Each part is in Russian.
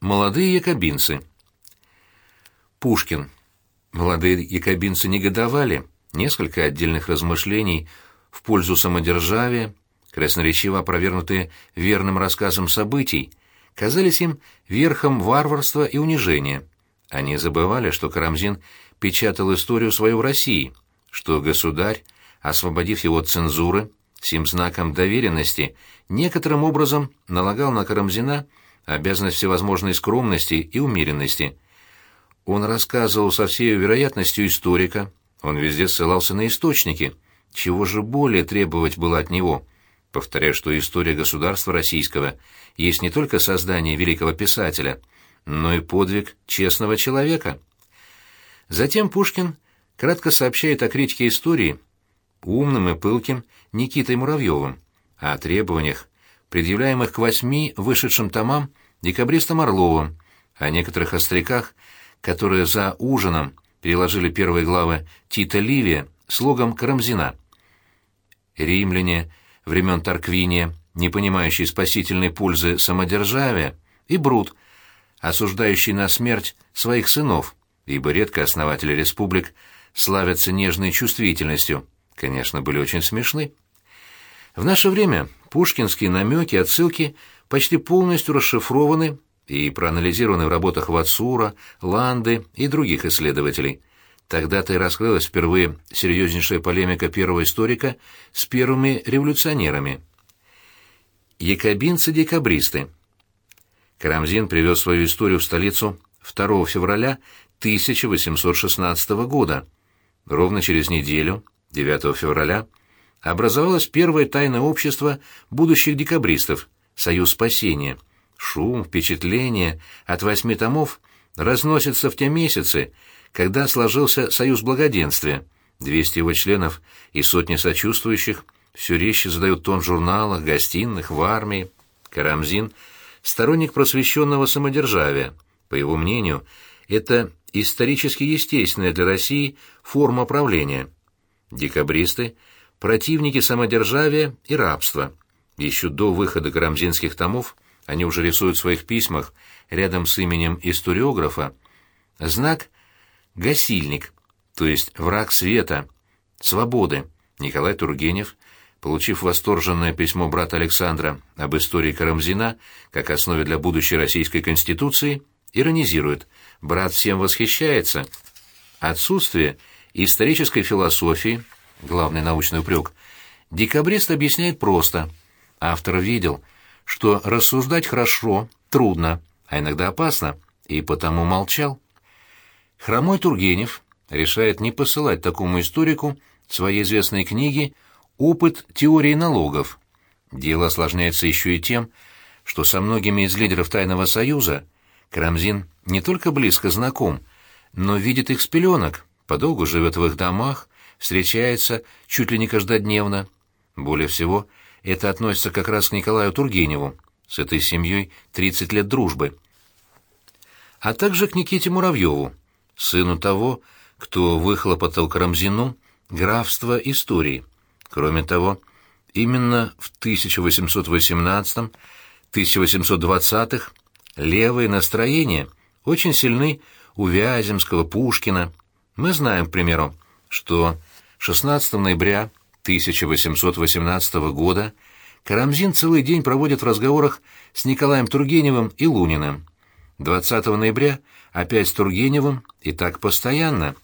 Молодые якобинцы. Пушкин. Молодые якобинцы негодовали. Несколько отдельных размышлений в пользу самодержавия, красноречиво опровергнутые верным рассказом событий, казались им верхом варварства и унижения. Они забывали, что Карамзин печатал историю свою в России, что государь, освободив его от цензуры, сим знаком доверенности, некоторым образом налагал на Карамзина обязанность всевозможной скромности и умеренности. Он рассказывал со всей вероятностью историка, он везде ссылался на источники. Чего же более требовать было от него? Повторяю, что история государства российского есть не только создание великого писателя, но и подвиг честного человека. Затем Пушкин кратко сообщает о критике истории умным и пылким Никитой Муравьевым, о требованиях, предъявляемых к восьми вышедшим томам декабристом Орловым, о некоторых остряках, которые за ужином переложили первые главы Тита Ливия слогом Карамзина. Римляне времен Тарквиния, не понимающие спасительной пользы самодержавия, и Брут, осуждающий на смерть своих сынов, ибо редко основатели республик славятся нежной чувствительностью, конечно, были очень смешны. В наше время пушкинские намеки, отсылки почти полностью расшифрованы и проанализированы в работах Вацура, Ланды и других исследователей. Тогда-то и раскрылась впервые серьезнейшая полемика первого историка с первыми революционерами. Якобинцы-декабристы. Карамзин привез свою историю в столицу 2 февраля 1816 года. Ровно через неделю, 9 февраля, образовалось первое тайное общество будущих декабристов «Союз спасения», Шум, впечатление от восьми томов разносятся в те месяцы, когда сложился Союз Благоденствия. Двести его членов и сотни сочувствующих все резче задают тон в журналах, гостиных, в армии. Карамзин — сторонник просвещенного самодержавия. По его мнению, это исторически естественная для России форма правления. Декабристы — противники самодержавия и рабства. Еще до выхода карамзинских томов — они уже рисуют в своих письмах рядом с именем историографа знак «гасильник», то есть враг света, свободы. Николай Тургенев, получив восторженное письмо брата Александра об истории Карамзина как основе для будущей российской конституции, иронизирует «брат всем восхищается». Отсутствие исторической философии, главный научный упрек, декабрист объясняет просто. Автор видел – что рассуждать хорошо трудно, а иногда опасно, и потому молчал. Хромой Тургенев решает не посылать такому историку своей известной книги «Опыт теории налогов». Дело осложняется еще и тем, что со многими из лидеров Тайного Союза Карамзин не только близко знаком, но видит их с пеленок, подолгу живет в их домах, встречается чуть ли не каждодневно. Более всего – это относится как раз к Николаю Тургеневу. С этой семьей 30 лет дружбы. А также к Никите Муравьеву, сыну того, кто выхлопотал Карамзину графство истории. Кроме того, именно в 1818-1820-х левые настроения очень сильны у Вяземского, Пушкина. Мы знаем, к примеру, что 16 ноября 1818 года Карамзин целый день проводит в разговорах с Николаем Тургеневым и Луниным. 20 ноября опять с Тургеневым и так постоянно.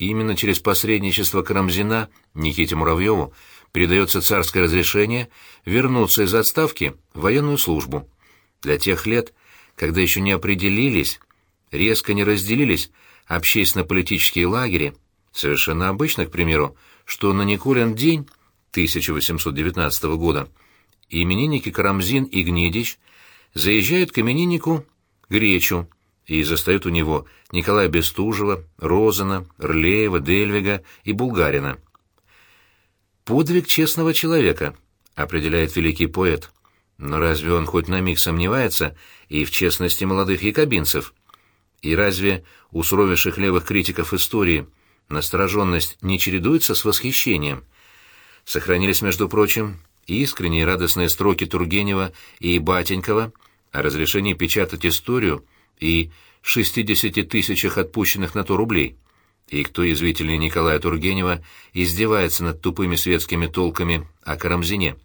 Именно через посредничество Карамзина Никите Муравьеву передается царское разрешение вернуться из отставки в военную службу. Для тех лет, когда еще не определились, резко не разделились общественно-политические лагеря, совершенно обычно, к примеру, что на Никулин день 1819 года именинники Карамзин и Гнедич заезжают к имениннику Гречу и застают у него Николая Бестужева, Розана, Рлеева, Дельвига и Булгарина. «Подвиг честного человека», — определяет великий поэт. Но разве он хоть на миг сомневается и в честности молодых якобинцев? И разве у суровейших левых критиков истории — Настороженность не чередуется с восхищением. Сохранились, между прочим, искренние радостные строки Тургенева и Батенькова о разрешении печатать историю и 60 тысячах отпущенных на то рублей. И кто язвительнее Николая Тургенева издевается над тупыми светскими толками о Карамзине.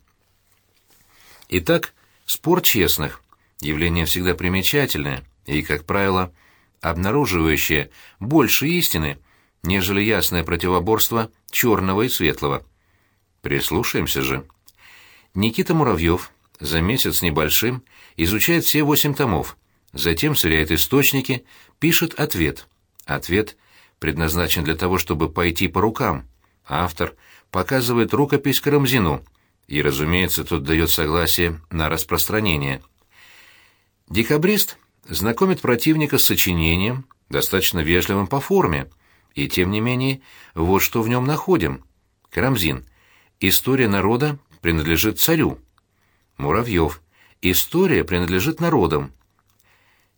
Итак, спор честных — явление всегда примечательное и, как правило, обнаруживающее больше истины, нежели ясное противоборство черного и светлого. Прислушаемся же. Никита Муравьев за месяц небольшим изучает все восемь томов, затем сверяет источники, пишет ответ. Ответ предназначен для того, чтобы пойти по рукам. Автор показывает рукопись Карамзину, и, разумеется, тот дает согласие на распространение. Декабрист знакомит противника с сочинением, достаточно вежливым по форме, и, тем не менее, вот что в нем находим. Карамзин. История народа принадлежит царю. Муравьев. История принадлежит народам.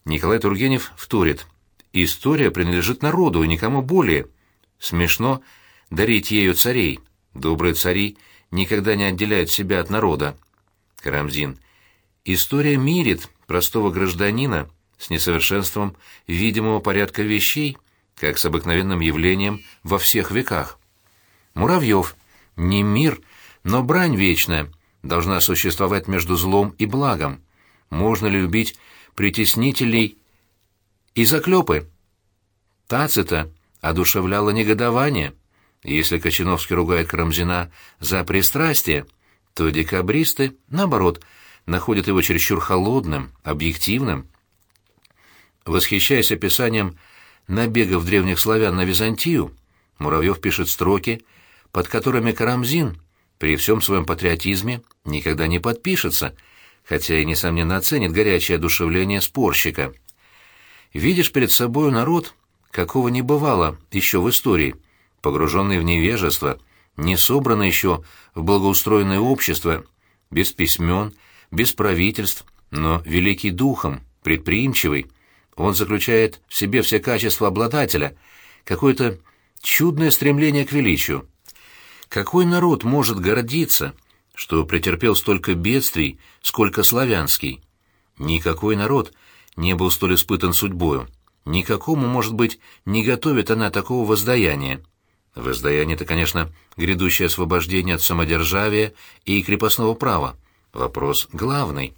Николай Тургенев вторит. История принадлежит народу и никому более. Смешно дарить ею царей. Добрые цари никогда не отделяют себя от народа. Карамзин. История мирит простого гражданина с несовершенством видимого порядка вещей, как с обыкновенным явлением во всех веках. Муравьев. Не мир, но брань вечная должна существовать между злом и благом. Можно ли любить притеснителей и заклепы? Тацита одушевляло негодование. Если Кочиновский ругает Карамзина за пристрастие, то декабристы, наоборот, находят его чересчур холодным, объективным. Восхищаясь описанием набегов древних славян на Византию, Муравьев пишет строки, под которыми Карамзин при всем своем патриотизме никогда не подпишется, хотя и, несомненно, оценит горячее одушевление спорщика. Видишь перед собою народ, какого не бывало еще в истории, погруженный в невежество, не собранный еще в благоустроенное общество, без письмен, без правительств, но великий духом, предприимчивый. Он заключает в себе все качества обладателя, какое-то чудное стремление к величию. Какой народ может гордиться, что претерпел столько бедствий, сколько славянский? Никакой народ не был столь испытан судьбою. Никакому, может быть, не готовит она такого воздаяния. Воздаяние-то, конечно, грядущее освобождение от самодержавия и крепостного права. Вопрос главный.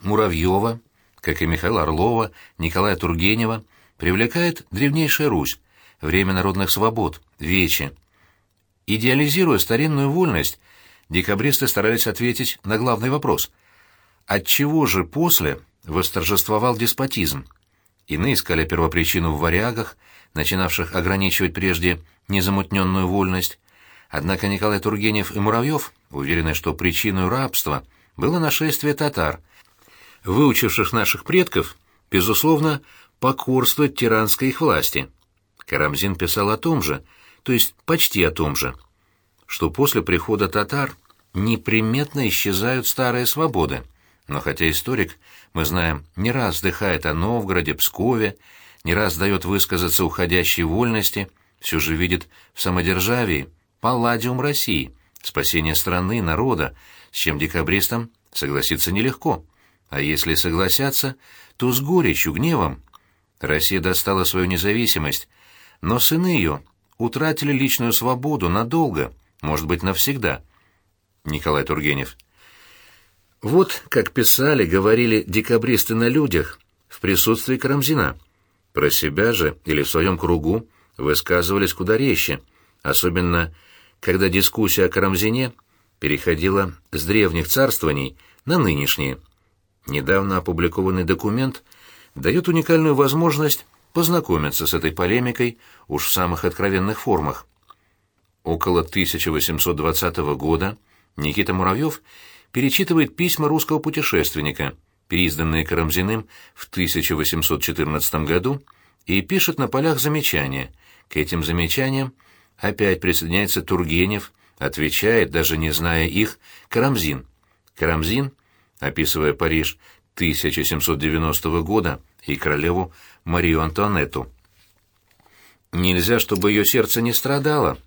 Муравьева, как и Михаила Орлова, Николая Тургенева, привлекает древнейшая Русь, время народных свобод, вече. Идеализируя старинную вольность, декабристы старались ответить на главный вопрос. Отчего же после восторжествовал деспотизм? Иные искали первопричину в варягах, начинавших ограничивать прежде незамутненную вольность. Однако Николай Тургенев и Муравьев уверены, что причиной рабства было нашествие татар, выучивших наших предков, безусловно, покорствовать тиранской их власти. Карамзин писал о том же – то есть почти о том же, что после прихода татар неприметно исчезают старые свободы. Но хотя историк, мы знаем, не раз вздыхает о Новгороде, Пскове, не раз дает высказаться уходящей вольности, все же видит в самодержавии палладиум России, спасение страны, народа, с чем декабристам согласиться нелегко. А если согласятся, то с горечью, гневом. Россия достала свою независимость, но сыны ее утратили личную свободу надолго, может быть, навсегда. Николай Тургенев. Вот как писали, говорили декабристы на людях в присутствии Карамзина. Про себя же или в своем кругу высказывались куда резче, особенно когда дискуссия о Карамзине переходила с древних царствований на нынешние. Недавно опубликованный документ дает уникальную возможность познакомиться с этой полемикой уж в самых откровенных формах. Около 1820 года Никита Муравьев перечитывает письма русского путешественника, переизданные Карамзиным в 1814 году, и пишет на полях замечания. К этим замечаниям опять присоединяется Тургенев, отвечает, даже не зная их, Карамзин. Карамзин, описывая Париж 1790 года и королеву Марию Антуанетту. Нельзя, чтобы ее сердце не страдало,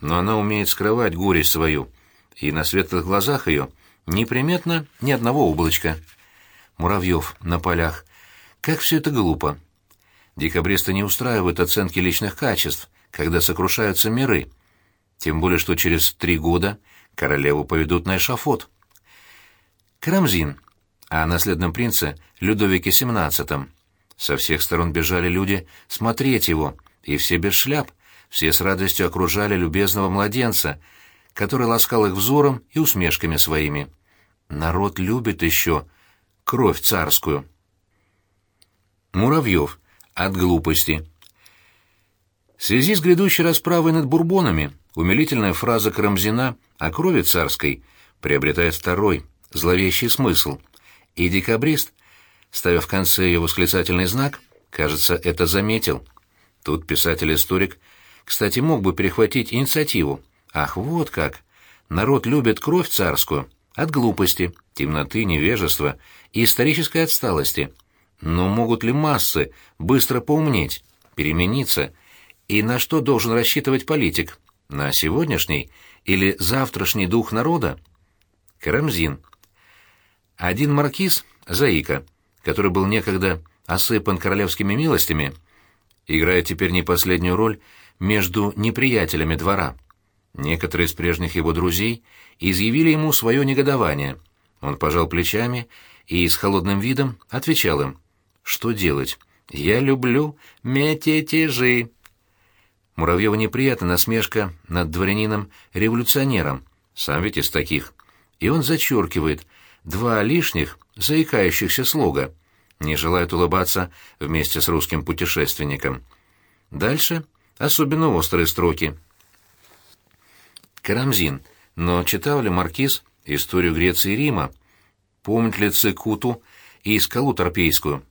но она умеет скрывать горесть свою, и на светлых глазах ее неприметно ни одного облачка. Муравьев на полях. Как все это глупо. Декабристы не устраивают оценки личных качеств, когда сокрушаются миры. Тем более, что через три года королеву поведут на эшафот. Карамзин, а наследном принце Людовике XVII. Со всех сторон бежали люди смотреть его, и все без шляп, все с радостью окружали любезного младенца, который ласкал их взором и усмешками своими. Народ любит еще кровь царскую. Муравьев. От глупости. В связи с грядущей расправой над бурбонами умилительная фраза Карамзина о крови царской приобретает второй, зловещий смысл. И декабрист, ставя в конце ее восклицательный знак, кажется, это заметил. Тут писатель-историк, кстати, мог бы перехватить инициативу. Ах, вот как! Народ любит кровь царскую от глупости, темноты, невежества и исторической отсталости. Но могут ли массы быстро поумнеть, перемениться? И на что должен рассчитывать политик? На сегодняшний или завтрашний дух народа? Карамзин. Один маркиз, Заика, который был некогда осыпан королевскими милостями, играет теперь не последнюю роль между неприятелями двора. Некоторые из прежних его друзей изъявили ему свое негодование. Он пожал плечами и с холодным видом отвечал им, «Что делать? Я люблю мететежи». Муравьеву неприятна насмешка над дворянином-революционером, сам ведь из таких. И он зачеркивает два лишних, заикающихся слога, не желает улыбаться вместе с русским путешественником. Дальше особенно острые строки. Карамзин, но читал ли Маркиз историю Греции и Рима? Помнит ли Цикуту и скалу Торпейскую?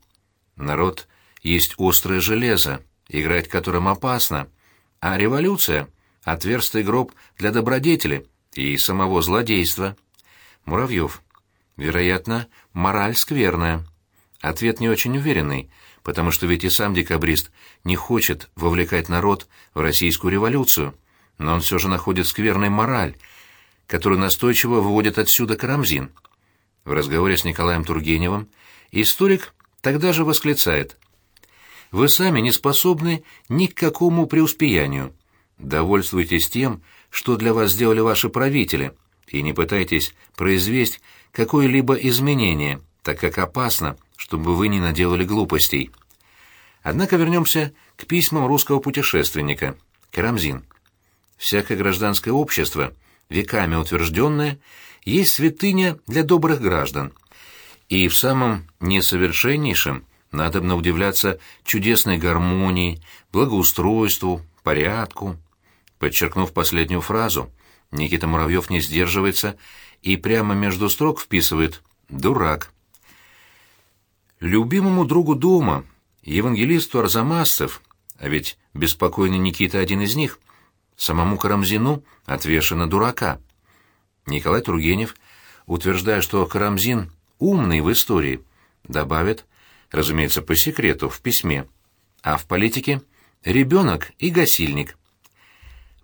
Народ есть острое железо, играть которым опасно, а революция — отверстый гроб для добродетели и самого злодейства. Муравьев. Вероятно, мораль скверная. Ответ не очень уверенный, потому что ведь и сам декабрист не хочет вовлекать народ в российскую революцию, но он все же находит скверной мораль, которую настойчиво выводит отсюда Карамзин. В разговоре с Николаем Тургеневым историк тогда же восклицает «Вы сами не способны ни к какому преуспеянию. Довольствуйтесь тем, что для вас сделали ваши правители, и не пытайтесь произвести какое-либо изменение, так как опасно, чтобы вы не наделали глупостей». Однако вернемся к письмам русского путешественника. Карамзин. «Всякое гражданское общество, веками утвержденное, есть святыня для добрых граждан. И в самом несовершеннейшем надобно удивляться чудесной гармонии, благоустройству, порядку». Подчеркнув последнюю фразу, Никита Муравьев не сдерживается и прямо между строк вписывает «дурак». Любимому другу дома, евангелисту Арзамасцев, а ведь беспокойный Никита один из них, самому Карамзину отвешено дурака. Николай Тургенев, утверждая, что Карамзин умный в истории, добавит, разумеется, по секрету, в письме, а в политике — ребенок и гасильник.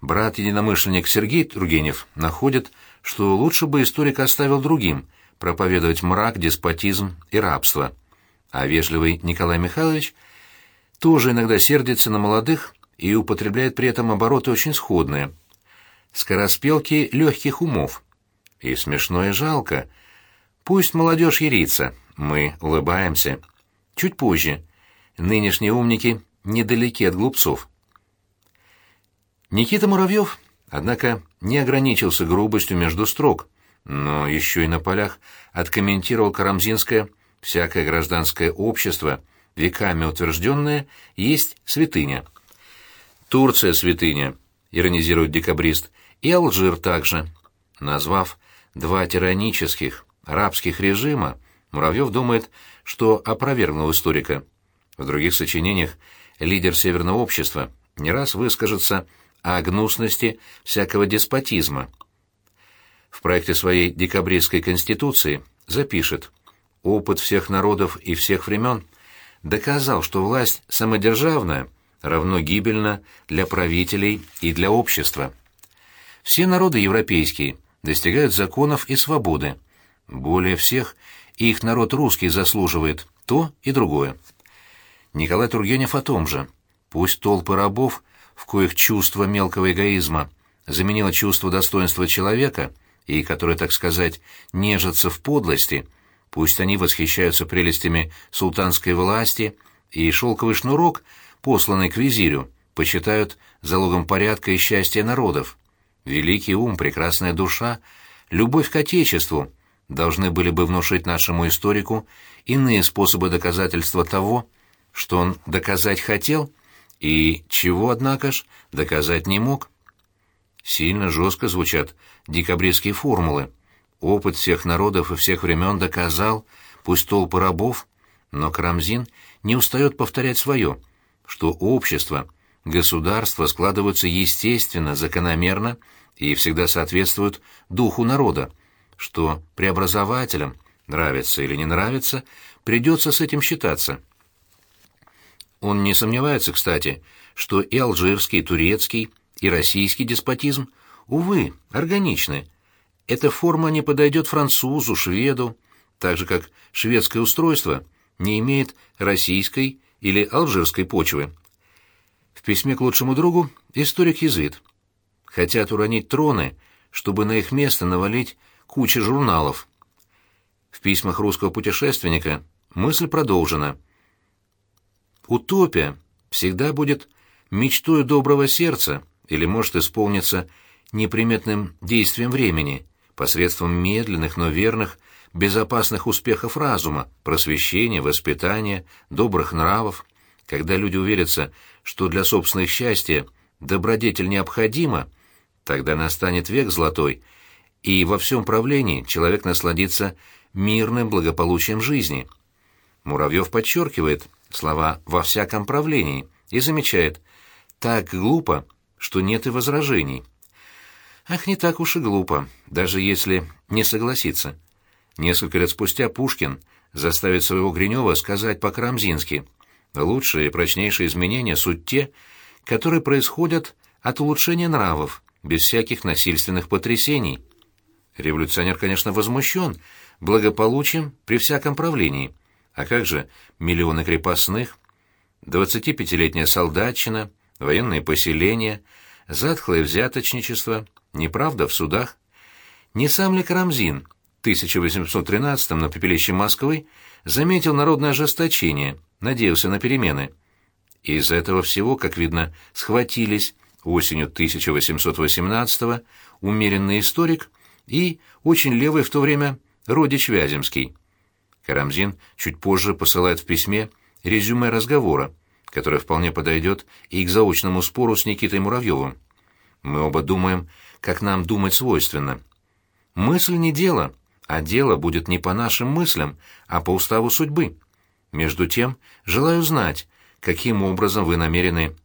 Брат-единомышленник Сергей Тургенев находит, что лучше бы историк оставил другим проповедовать мрак, деспотизм и рабство а вежливый Николай Михайлович тоже иногда сердится на молодых и употребляет при этом обороты очень сходные. Скороспелки легких умов. И смешно и жалко. Пусть молодежь ерится, мы улыбаемся. Чуть позже. Нынешние умники недалеки от глупцов. Никита Муравьев, однако, не ограничился грубостью между строк, но еще и на полях откомментировал Карамзинское Всякое гражданское общество, веками утвержденное, есть святыня. Турция святыня, иронизирует декабрист, и Алжир также. Назвав два тиранических арабских режима, Муравьев думает, что опровергнул историка. В других сочинениях лидер Северного общества не раз выскажется о гнусности всякого деспотизма. В проекте своей декабристской конституции запишет – опыт всех народов и всех времен доказал, что власть самодержавная равно гибельна для правителей и для общества. Все народы европейские достигают законов и свободы. Более всех их народ русский заслуживает то и другое. Николай Тургенев о том же. Пусть толпы рабов, в коих чувство мелкого эгоизма заменило чувство достоинства человека, и которые, так сказать, нежатся в подлости, пусть они восхищаются прелестями султанской власти, и шелковый шнурок, посланный к визирю, почитают залогом порядка и счастья народов. Великий ум, прекрасная душа, любовь к Отечеству должны были бы внушить нашему историку иные способы доказательства того, что он доказать хотел и чего, однако ж, доказать не мог. Сильно жестко звучат декабристские формулы. Опыт всех народов и всех времен доказал, пусть толпы рабов, но Карамзин не устает повторять свое, что общество, государство складываются естественно, закономерно и всегда соответствуют духу народа, что преобразователям, нравится или не нравится, придется с этим считаться. Он не сомневается, кстати, что и алжирский, и турецкий, и российский деспотизм, увы, органичны. Эта форма не подойдет французу, шведу, так же как шведское устройство не имеет российской или алжирской почвы. В письме к лучшему другу историк язвит. Хотят уронить троны, чтобы на их место навалить кучу журналов. В письмах русского путешественника мысль продолжена – Утопия всегда будет мечтой доброго сердца или может исполниться неприметным действием времени, посредством медленных, но верных, безопасных успехов разума, просвещения, воспитания, добрых нравов, когда люди уверятся, что для собственного счастья добродетель необходима, тогда настанет век золотой, и во всем правлении человек насладится мирным благополучием жизни. Муравьев подчеркивает – слова «во всяком правлении» и замечает «так глупо, что нет и возражений». Ах, не так уж и глупо, даже если не согласиться. Несколько лет спустя Пушкин заставит своего Гринева сказать по-крамзински «лучшие и прочнейшие изменения суть те, которые происходят от улучшения нравов, без всяких насильственных потрясений». Революционер, конечно, возмущен благополучием при всяком правлении – а как же миллионы крепостных, 25-летняя солдатчина, военные поселения, затхлое взяточничество, неправда в судах? Не сам ли Карамзин в 1813-м на пепелище Москвы заметил народное ожесточение, надеялся на перемены? из этого всего, как видно, схватились осенью 1818-го умеренный историк и очень левый в то время родич Вяземский. Карамзин чуть позже посылает в письме резюме разговора, которое вполне подойдет и к заочному спору с Никитой Муравьевым. Мы оба думаем, как нам думать свойственно. Мысль не дело, а дело будет не по нашим мыслям, а по уставу судьбы. Между тем, желаю знать, каким образом вы намерены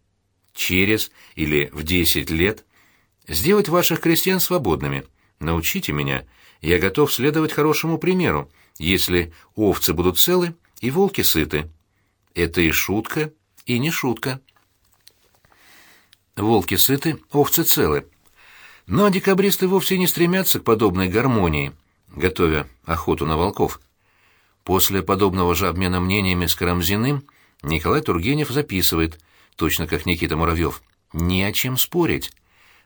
через или в десять лет сделать ваших крестьян свободными. Научите меня, я готов следовать хорошему примеру, если овцы будут целы и волки сыты. Это и шутка, и не шутка. Волки сыты, овцы целы. Но декабристы вовсе не стремятся к подобной гармонии, готовя охоту на волков. После подобного же обмена мнениями с Карамзиным Николай Тургенев записывает, точно как Никита Муравьев, «Не о чем спорить.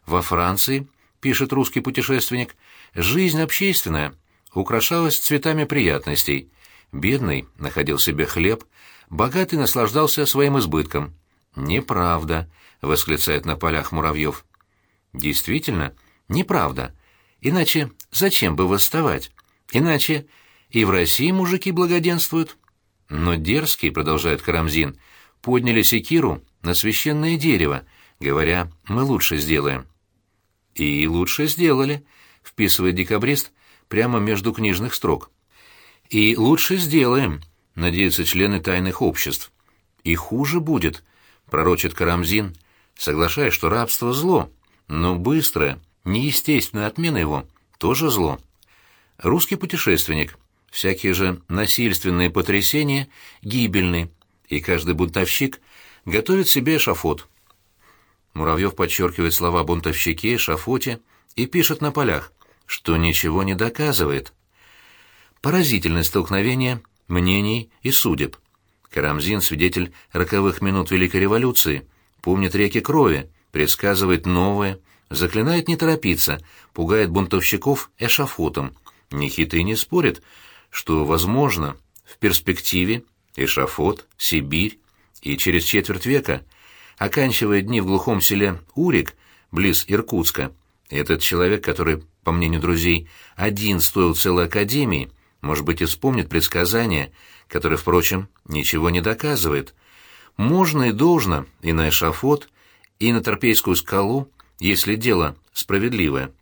Во Франции, — пишет русский путешественник, — жизнь общественная, украшалась цветами приятностей. Бедный находил себе хлеб, богатый наслаждался своим избытком. «Неправда», — восклицает на полях Муравьев. «Действительно, неправда. Иначе зачем бы восставать? Иначе и в России мужики благоденствуют». Но дерзкие, продолжает Карамзин, подняли секиру на священное дерево, говоря, мы лучше сделаем. И лучше сделали, вписывает декабрист прямо между книжных строк. И лучше сделаем, надеются члены тайных обществ. И хуже будет, пророчит Карамзин, соглашаясь, что рабство зло, но быстрая, неестественная отмена его тоже зло. Русский путешественник, всякие же насильственные потрясения гибельны, и каждый бунтовщик готовит себе эшафот. Муравьев подчеркивает слова бунтовщике, эшафоте и пишет на полях что ничего не доказывает. Поразительное столкновение мнений и судеб. Карамзин, свидетель роковых минут Великой революции, помнит реки крови, предсказывает новое, заклинает не торопиться, пугает бунтовщиков эшафотом. Нехитрый не спорит, что, возможно, в перспективе эшафот, Сибирь и через четверть века, оканчивая дни в глухом селе Урик, близ Иркутска, этот человек, который, по мнению друзей, один стоил целой академии, может быть, и вспомнит предсказание, которое, впрочем, ничего не доказывает. Можно и должно и на эшафот, и на Торпейскую скалу, если дело справедливое.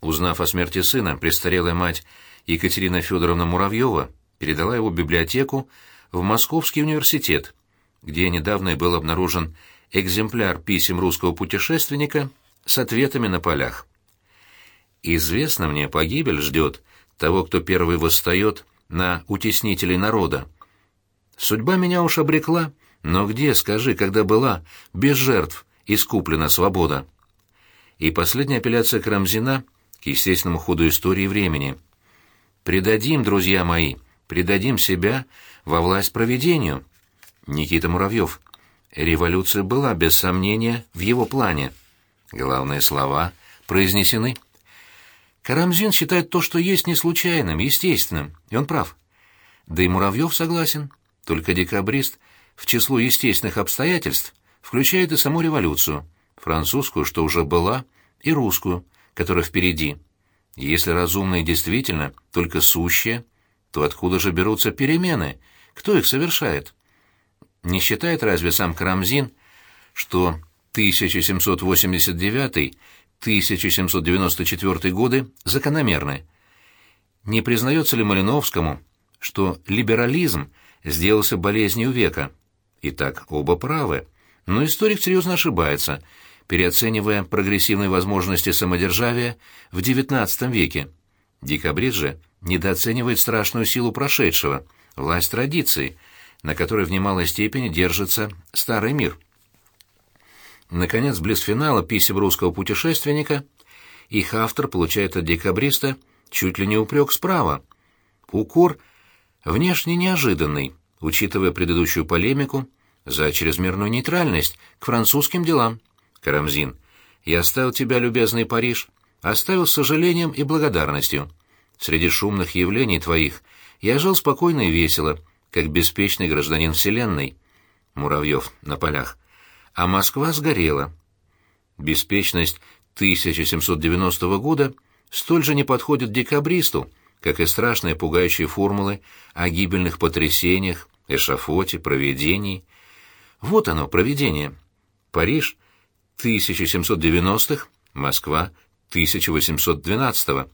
Узнав о смерти сына, престарелая мать Екатерина Федоровна Муравьева передала его библиотеку в Московский университет, где недавно и был обнаружен экземпляр писем русского путешественника с ответами на полях. «Известно мне, погибель ждет того, кто первый восстает на утеснителей народа. Судьба меня уж обрекла, но где, скажи, когда была, без жертв, искуплена свобода?» И последняя апелляция Карамзина к естественному ходу истории времени. «Предадим, друзья мои, предадим себя во власть проведению». Никита Муравьев. Революция была, без сомнения, в его плане. Главные слова произнесены. Карамзин считает то, что есть, не случайным, естественным, и он прав. Да и Муравьев согласен. Только декабрист в число естественных обстоятельств включает и саму революцию, французскую, что уже была, и русскую, которая впереди. Если разумные действительно только сущие, то откуда же берутся перемены? Кто их совершает? Не считает разве сам Карамзин, что 1789-1794 годы закономерны? Не признается ли Малиновскому, что либерализм сделался болезнью века? Итак, оба правы. Но историк серьезно ошибается, переоценивая прогрессивные возможности самодержавия в XIX веке. Декабрист же недооценивает страшную силу прошедшего, власть традиций, на которой в немалой степени держится старый мир. Наконец, близ финала писем русского путешественника их автор получает от декабриста чуть ли не упрек справа. Укор внешне неожиданный, учитывая предыдущую полемику за чрезмерную нейтральность к французским делам. Карамзин, я оставил тебя, любезный Париж, оставил с сожалением и благодарностью. Среди шумных явлений твоих я жил спокойно и весело, как беспечный гражданин Вселенной. Муравьев на полях. А Москва сгорела. Беспечность 1790 года столь же не подходит декабристу, как и страшные пугающие формулы о гибельных потрясениях, эшафоте, проведении. Вот оно, проведение. Париж 1790-х, Москва 1812-го.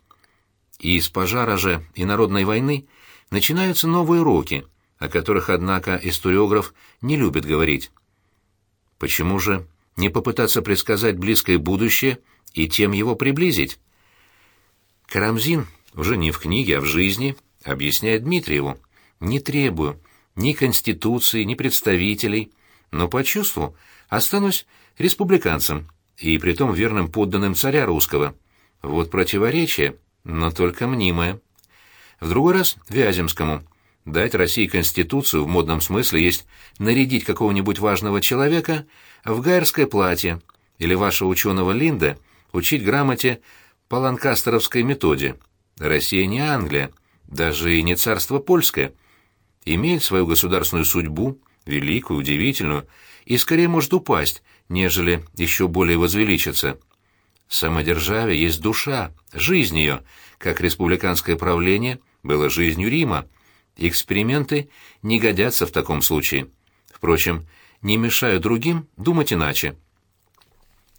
И из пожара же и народной войны начинаются новые уроки, о которых, однако, историограф не любит говорить. Почему же не попытаться предсказать близкое будущее и тем его приблизить? Карамзин, уже не в книге, а в жизни, объясняет Дмитриеву, «Не требую ни конституции, ни представителей, но по чувству останусь республиканцем, и притом верным подданным царя русского. Вот противоречие, но только мнимое. В другой раз Вяземскому. Дать России конституцию в модном смысле есть нарядить какого-нибудь важного человека в гайерское платье или вашего ученого Линда учить грамоте по ланкастеровской методе. Россия не Англия, даже и не царство польское. Имеет свою государственную судьбу, великую, удивительную, и скорее может упасть, нежели еще более возвеличиться. Самодержавие есть душа, жизнь ее, как республиканское правление было жизнью Рима. Эксперименты не годятся в таком случае. Впрочем, не мешаю другим думать иначе.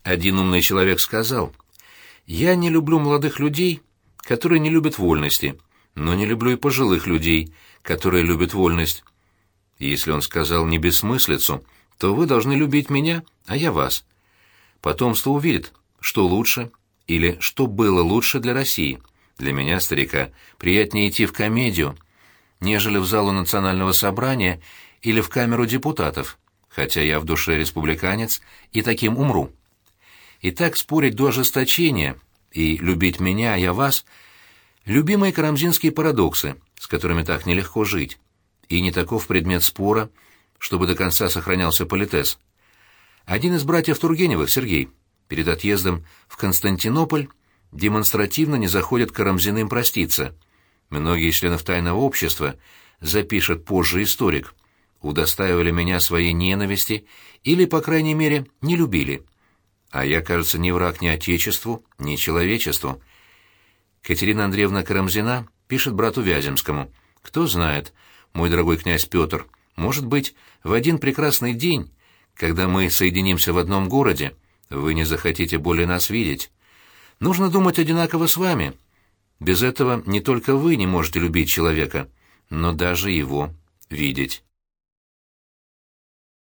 Один умный человек сказал, «Я не люблю молодых людей, которые не любят вольности, но не люблю и пожилых людей, которые любят вольность». Если он сказал не бессмыслицу, то вы должны любить меня, а я вас. Потомство увидит, что лучше или что было лучше для России. Для меня, старика, приятнее идти в комедию, нежели в залу национального собрания или в камеру депутатов, хотя я в душе республиканец и таким умру. И так спорить до ожесточения и любить меня, а я вас, Любимые карамзинские парадоксы, с которыми так нелегко жить. И не таков предмет спора, чтобы до конца сохранялся политез. Один из братьев Тургеневых, Сергей, перед отъездом в Константинополь демонстративно не заходит к Карамзиным проститься. Многие членов тайного общества, запишет позже историк, удостаивали меня своей ненависти или, по крайней мере, не любили. А я, кажется, не враг ни Отечеству, ни человечеству. Катерина Андреевна Карамзина пишет брату Вяземскому. «Кто знает, мой дорогой князь Петр, может быть, в один прекрасный день, когда мы соединимся в одном городе, вы не захотите более нас видеть. Нужно думать одинаково с вами. Без этого не только вы не можете любить человека, но даже его видеть».